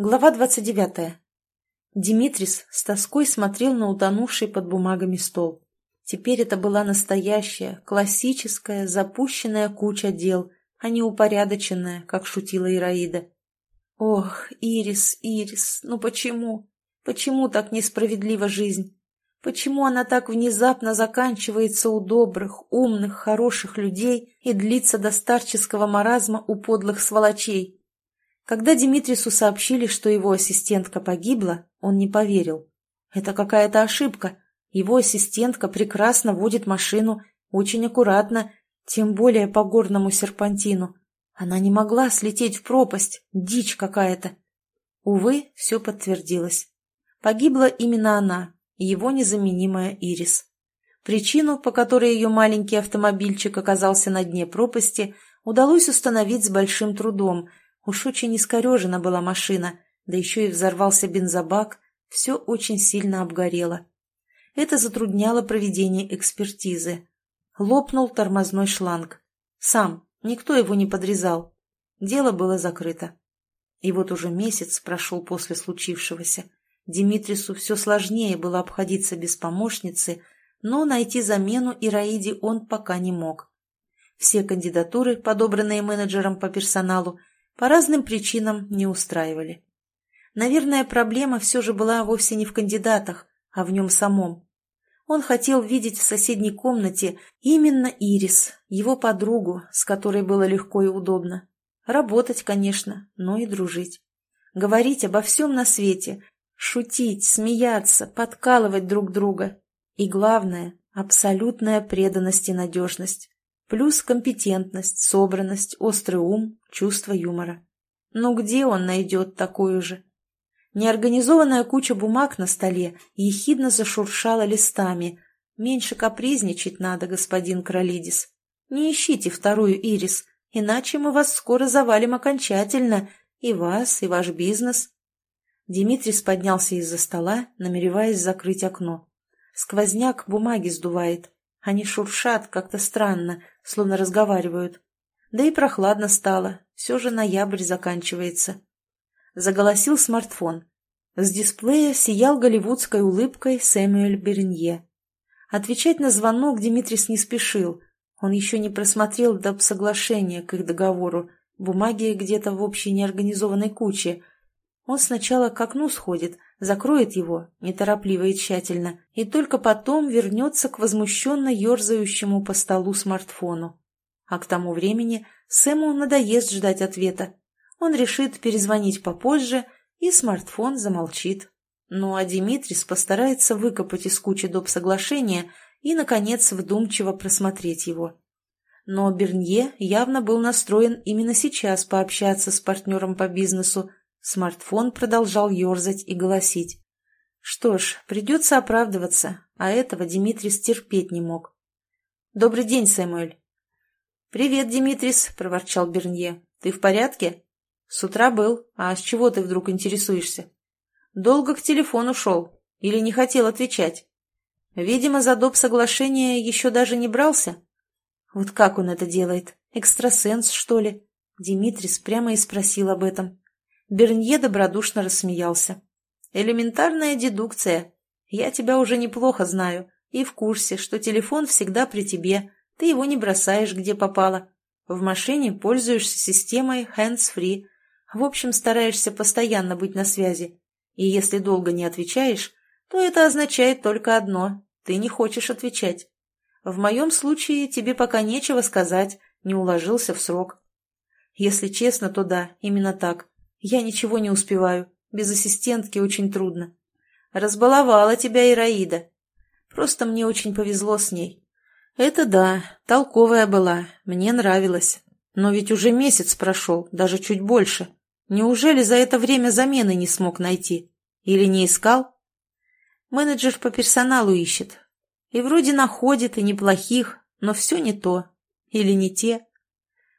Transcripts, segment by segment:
Глава 29. Димитрис с тоской смотрел на утонувший под бумагами стол. Теперь это была настоящая, классическая, запущенная куча дел, а не упорядоченная, как шутила Ираида. Ох, Ирис, Ирис, ну почему? Почему так несправедлива жизнь? Почему она так внезапно заканчивается у добрых, умных, хороших людей и длится до старческого маразма у подлых сволочей? Когда Димитрису сообщили, что его ассистентка погибла, он не поверил. Это какая-то ошибка. Его ассистентка прекрасно водит машину, очень аккуратно, тем более по горному серпантину. Она не могла слететь в пропасть, дичь какая-то. Увы, все подтвердилось. Погибла именно она, его незаменимая Ирис. Причину, по которой ее маленький автомобильчик оказался на дне пропасти, удалось установить с большим трудом – Уж очень искорежена была машина, да еще и взорвался бензобак, все очень сильно обгорело. Это затрудняло проведение экспертизы. Лопнул тормозной шланг. Сам, никто его не подрезал. Дело было закрыто. И вот уже месяц прошел после случившегося. Димитрису все сложнее было обходиться без помощницы, но найти замену Ираиде он пока не мог. Все кандидатуры, подобранные менеджером по персоналу, по разным причинам не устраивали. Наверное, проблема все же была вовсе не в кандидатах, а в нем самом. Он хотел видеть в соседней комнате именно Ирис, его подругу, с которой было легко и удобно. Работать, конечно, но и дружить. Говорить обо всем на свете, шутить, смеяться, подкалывать друг друга. И главное – абсолютная преданность и надежность. Плюс компетентность, собранность, острый ум, чувство юмора. Но где он найдет такую же? Неорганизованная куча бумаг на столе ехидно зашуршала листами. Меньше капризничать надо, господин Кролидис. Не ищите вторую ирис, иначе мы вас скоро завалим окончательно, и вас, и ваш бизнес. Димитрис поднялся из-за стола, намереваясь закрыть окно. Сквозняк бумаги сдувает. Они шуршат как-то странно, словно разговаривают. Да и прохладно стало, все же ноябрь заканчивается. Заголосил смартфон. С дисплея сиял голливудской улыбкой Сэмюэль Бернье. Отвечать на звонок Димитрис не спешил. Он еще не просмотрел доп. соглашения к их договору, бумаги где-то в общей неорганизованной куче. Он сначала к окну сходит, закроет его, неторопливо и тщательно, и только потом вернется к возмущенно ерзающему по столу смартфону. А к тому времени Сэму надоест ждать ответа. Он решит перезвонить попозже, и смартфон замолчит. Ну а Димитрис постарается выкопать из кучи доп. соглашения и, наконец, вдумчиво просмотреть его. Но Бернье явно был настроен именно сейчас пообщаться с партнером по бизнесу, Смартфон продолжал ерзать и голосить. Что ж, придется оправдываться, а этого Димитрис терпеть не мог. «Добрый день, Сэмюэль». «Привет, Димитрис», — проворчал Бернье. «Ты в порядке?» «С утра был. А с чего ты вдруг интересуешься?» «Долго к телефону шел. Или не хотел отвечать?» «Видимо, за доп. соглашение еще даже не брался?» «Вот как он это делает? Экстрасенс, что ли?» Димитрис прямо и спросил об этом. Бернье добродушно рассмеялся. «Элементарная дедукция. Я тебя уже неплохо знаю и в курсе, что телефон всегда при тебе, ты его не бросаешь, где попало. В машине пользуешься системой hands-free. В общем, стараешься постоянно быть на связи. И если долго не отвечаешь, то это означает только одно – ты не хочешь отвечать. В моем случае тебе пока нечего сказать, не уложился в срок. Если честно, то да, именно так. Я ничего не успеваю. Без ассистентки очень трудно. Разбаловала тебя Ираида. Просто мне очень повезло с ней. Это да, толковая была, мне нравилось. Но ведь уже месяц прошел, даже чуть больше. Неужели за это время замены не смог найти? Или не искал? Менеджер по персоналу ищет. И вроде находит, и неплохих, но все не то. Или не те.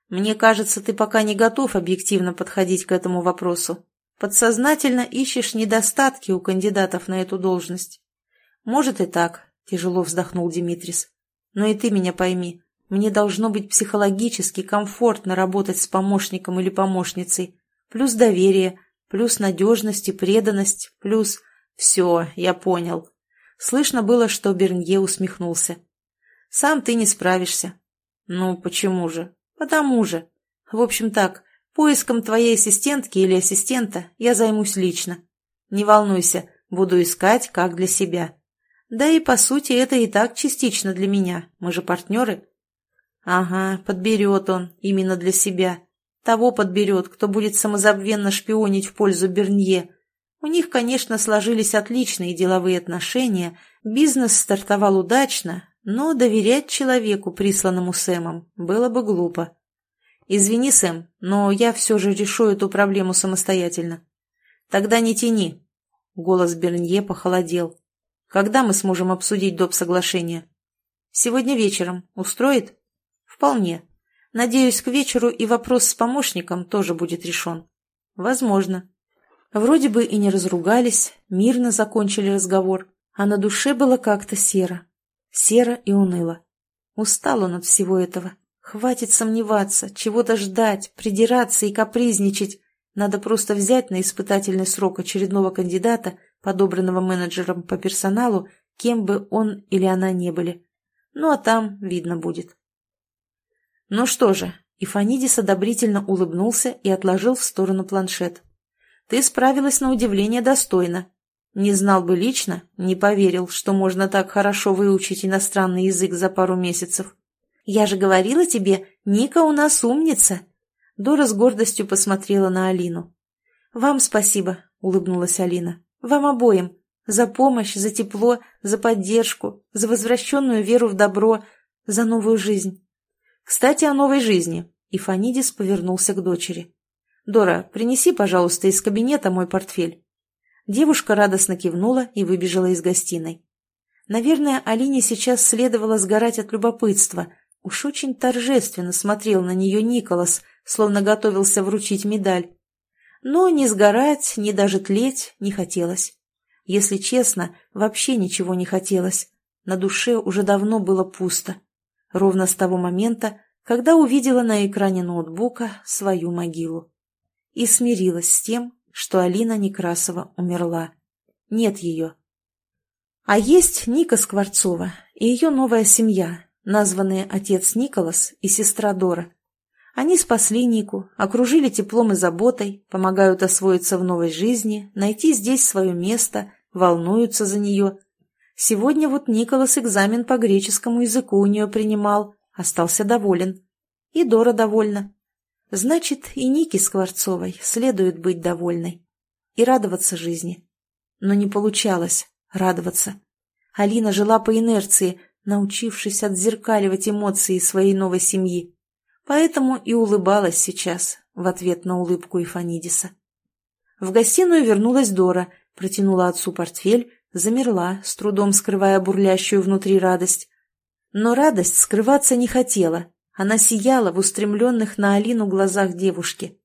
Мне кажется, ты пока не готов объективно подходить к этому вопросу. Подсознательно ищешь недостатки у кандидатов на эту должность. Может и так, тяжело вздохнул Димитрис. Но и ты меня пойми. Мне должно быть психологически комфортно работать с помощником или помощницей. Плюс доверие, плюс надежность и преданность, плюс... Все, я понял. Слышно было, что Бернье усмехнулся. Сам ты не справишься. Ну, почему же? Потому же. В общем так, поиском твоей ассистентки или ассистента я займусь лично. Не волнуйся, буду искать как для себя. Да и, по сути, это и так частично для меня. Мы же партнеры. Ага, подберет он именно для себя. Того подберет, кто будет самозабвенно шпионить в пользу Бернье. У них, конечно, сложились отличные деловые отношения, бизнес стартовал удачно, но доверять человеку, присланному Сэмом, было бы глупо. «Извини, Сэм, но я все же решу эту проблему самостоятельно». «Тогда не тяни». Голос Бернье похолодел. «Когда мы сможем обсудить доп. соглашение?» «Сегодня вечером. Устроит?» «Вполне. Надеюсь, к вечеру и вопрос с помощником тоже будет решен. Возможно. Вроде бы и не разругались, мирно закончили разговор, а на душе было как-то серо. Серо и уныло. Устал он от всего этого. Хватит сомневаться, чего-то ждать, придираться и капризничать. Надо просто взять на испытательный срок очередного кандидата, подобранного менеджером по персоналу, кем бы он или она не были. Ну а там видно будет. «Ну что же», — Ифанидис одобрительно улыбнулся и отложил в сторону планшет. «Ты справилась на удивление достойно. Не знал бы лично, не поверил, что можно так хорошо выучить иностранный язык за пару месяцев. Я же говорила тебе, Ника у нас умница». Дора с гордостью посмотрела на Алину. «Вам спасибо», — улыбнулась Алина. «Вам обоим. За помощь, за тепло, за поддержку, за возвращенную веру в добро, за новую жизнь. «Кстати, о новой жизни». И Фанидис повернулся к дочери. «Дора, принеси, пожалуйста, из кабинета мой портфель». Девушка радостно кивнула и выбежала из гостиной. Наверное, Алине сейчас следовало сгорать от любопытства. Уж очень торжественно смотрел на нее Николас, словно готовился вручить медаль. Но ни сгорать, ни даже тлеть не хотелось. Если честно, вообще ничего не хотелось. На душе уже давно было пусто ровно с того момента, когда увидела на экране ноутбука свою могилу. И смирилась с тем, что Алина Некрасова умерла. Нет ее. А есть Ника Скворцова и ее новая семья, названные отец Николас и сестра Дора. Они спасли Нику, окружили теплом и заботой, помогают освоиться в новой жизни, найти здесь свое место, волнуются за нее – Сегодня вот Николас экзамен по греческому языку у нее принимал, остался доволен. И Дора довольна. Значит, и Нике Скворцовой следует быть довольной. И радоваться жизни. Но не получалось радоваться. Алина жила по инерции, научившись отзеркаливать эмоции своей новой семьи. Поэтому и улыбалась сейчас в ответ на улыбку Ифанидиса. В гостиную вернулась Дора, протянула отцу портфель, замерла, с трудом скрывая бурлящую внутри радость. Но радость скрываться не хотела. Она сияла в устремленных на Алину глазах девушки.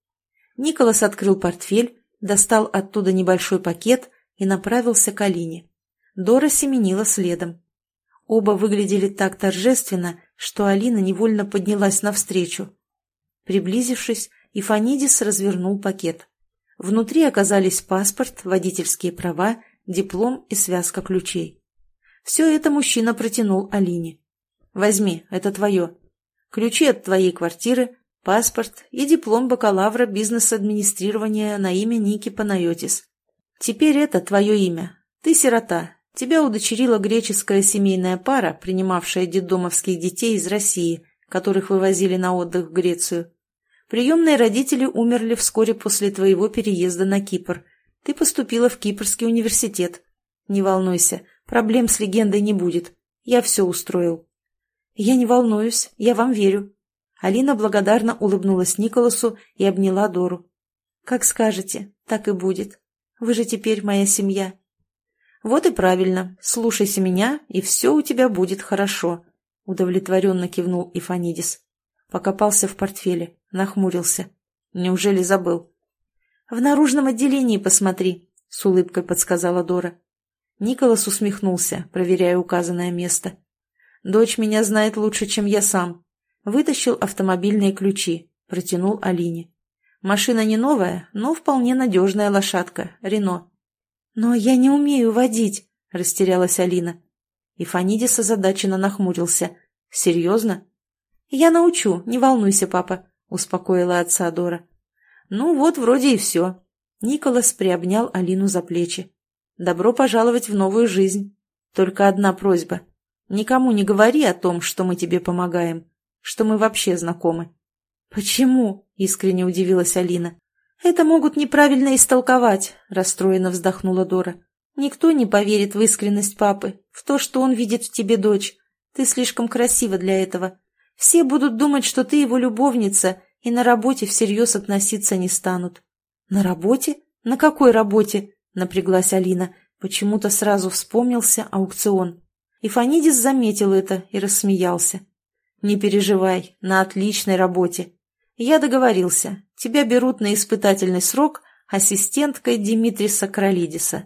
Николас открыл портфель, достал оттуда небольшой пакет и направился к Алине. Дора семенила следом. Оба выглядели так торжественно, что Алина невольно поднялась навстречу. Приблизившись, Ифанидис развернул пакет. Внутри оказались паспорт, водительские права диплом и связка ключей. Все это мужчина протянул Алине. «Возьми, это твое. Ключи от твоей квартиры, паспорт и диплом бакалавра бизнес-администрирования на имя Ники Панайотис. Теперь это твое имя. Ты сирота. Тебя удочерила греческая семейная пара, принимавшая детдомовских детей из России, которых вывозили на отдых в Грецию. Приемные родители умерли вскоре после твоего переезда на Кипр – ты поступила в Кипрский университет. Не волнуйся, проблем с легендой не будет. Я все устроил. Я не волнуюсь, я вам верю. Алина благодарно улыбнулась Николасу и обняла Дору. Как скажете, так и будет. Вы же теперь моя семья. Вот и правильно. Слушайся меня, и все у тебя будет хорошо. Удовлетворенно кивнул Ифанидис. Покопался в портфеле, нахмурился. Неужели забыл? «В наружном отделении посмотри», — с улыбкой подсказала Дора. Николас усмехнулся, проверяя указанное место. «Дочь меня знает лучше, чем я сам». Вытащил автомобильные ключи, протянул Алине. Машина не новая, но вполне надежная лошадка, Рено». «Но я не умею водить», — растерялась Алина. И Фанидис озадаченно нахмурился. «Серьезно?» «Я научу, не волнуйся, папа», — успокоила отца Дора. «Ну вот, вроде и все». Николас приобнял Алину за плечи. «Добро пожаловать в новую жизнь. Только одна просьба. Никому не говори о том, что мы тебе помогаем, что мы вообще знакомы». «Почему?» — искренне удивилась Алина. «Это могут неправильно истолковать», — расстроенно вздохнула Дора. «Никто не поверит в искренность папы, в то, что он видит в тебе дочь. Ты слишком красива для этого. Все будут думать, что ты его любовница, и на работе всерьез относиться не станут». «На работе? На какой работе?» — напряглась Алина. Почему-то сразу вспомнился аукцион. И Фанидис заметил это и рассмеялся. «Не переживай, на отличной работе. Я договорился. Тебя берут на испытательный срок ассистенткой Димитриса Кролидиса.